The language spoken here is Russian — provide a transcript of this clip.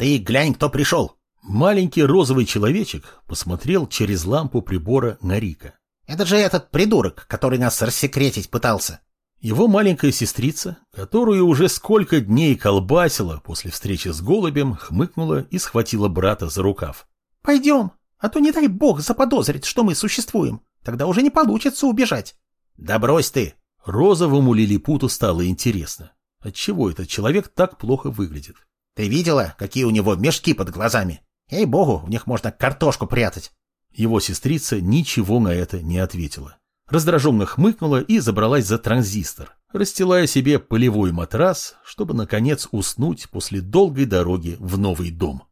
Ты глянь, кто пришел. Маленький розовый человечек посмотрел через лампу прибора на Рика. Это же этот придурок, который нас рассекретить пытался. Его маленькая сестрица, которую уже сколько дней колбасила после встречи с голубем, хмыкнула и схватила брата за рукав. — Пойдем, а то не дай бог заподозрить, что мы существуем. Тогда уже не получится убежать. — Да брось ты! Розовому лилипуту стало интересно. Отчего этот человек так плохо выглядит? — Ты видела, какие у него мешки под глазами? Ей-богу, в них можно картошку прятать. Его сестрица ничего на это не ответила. Раздраженно хмыкнула и забралась за транзистор, расстилая себе полевой матрас, чтобы, наконец, уснуть после долгой дороги в новый дом.